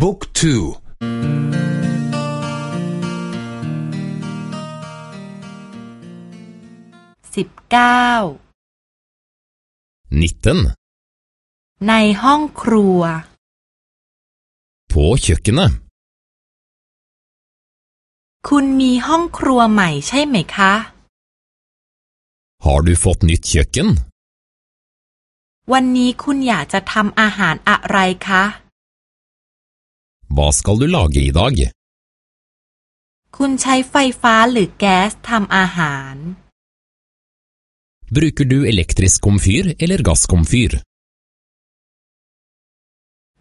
บุ๊กทูสิบเก้านิต n ในห้องครัว på kjøkkenet คุณมีห้องครัวใหม่ใช่ไหมคะ Har du fått nytt kjøkken วันนี้คุณอยากจะทำอาหารอะไรคะ Hva skal du lage i dag คุณใช้ไฟฟ้าหรือแก๊สทำอาหาร Bruker du elektrisk komfyr eller gasskomfyr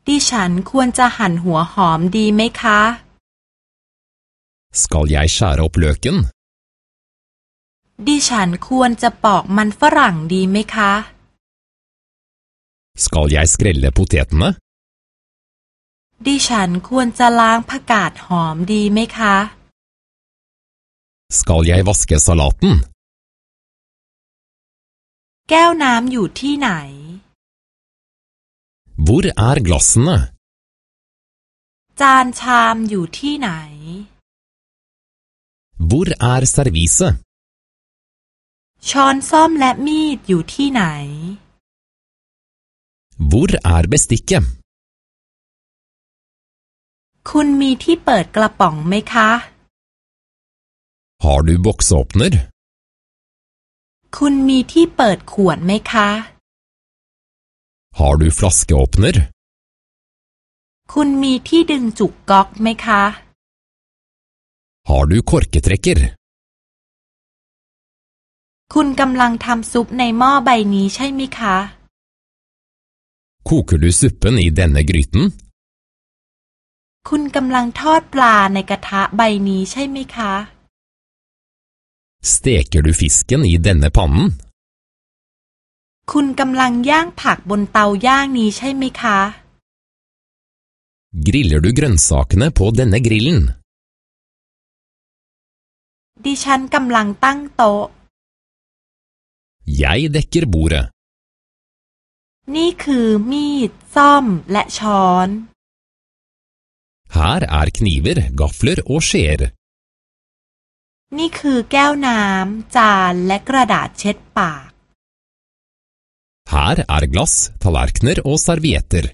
ดิฉันควรจะหั่นหัวหอมดีไหมคะ Skal jeg skjære opp løken ดิฉันควรจะปอกมันฝรั่งดีไหมคะ Skal jeg skrelle potetene ดิฉันควรจะล้างผักกาดหอมดีไหมคะ Skal jeg vaske salaten แก้วน้ำอยู่ที่ไหน Hvor er glassene จานชามอยู่ที่ไหน Hvor er serviset ช้อนส้อมและมีดอยู่ที่ไหน Hvor er bestikket คุณมีที่เปิดกระป๋องไหมคะ Har du boksåpner คุณมีที่เปิดขวดไหมคะ Har du flaskeåpner คุณมีที่ดึงจุกก๊อกไหมคะ Har du korketrekker คุณกำลังทำซุปในหม้อใบนี้ใช่ไหมคะ Koker du suppen i denne gryten คุณกำลังทอดปลาในกระทะใบนี้ใช่ไหมคะ Steker du fisken i denne pannen คุณกำลังย่างผักบนเตาย่างนี้ใช่ไหมคะ Griller du grønnsakene på denne grillen ดิฉันกำลังตั้งโต๊ะ Jeg dekker bordet นี่คือมีด ซ่อมและช้อน Her er kniver, gafler og skjeer นี่คือแก้วน้ำ จานและกระดาษเช็ดปาก Her er glass, tallerkener og servietter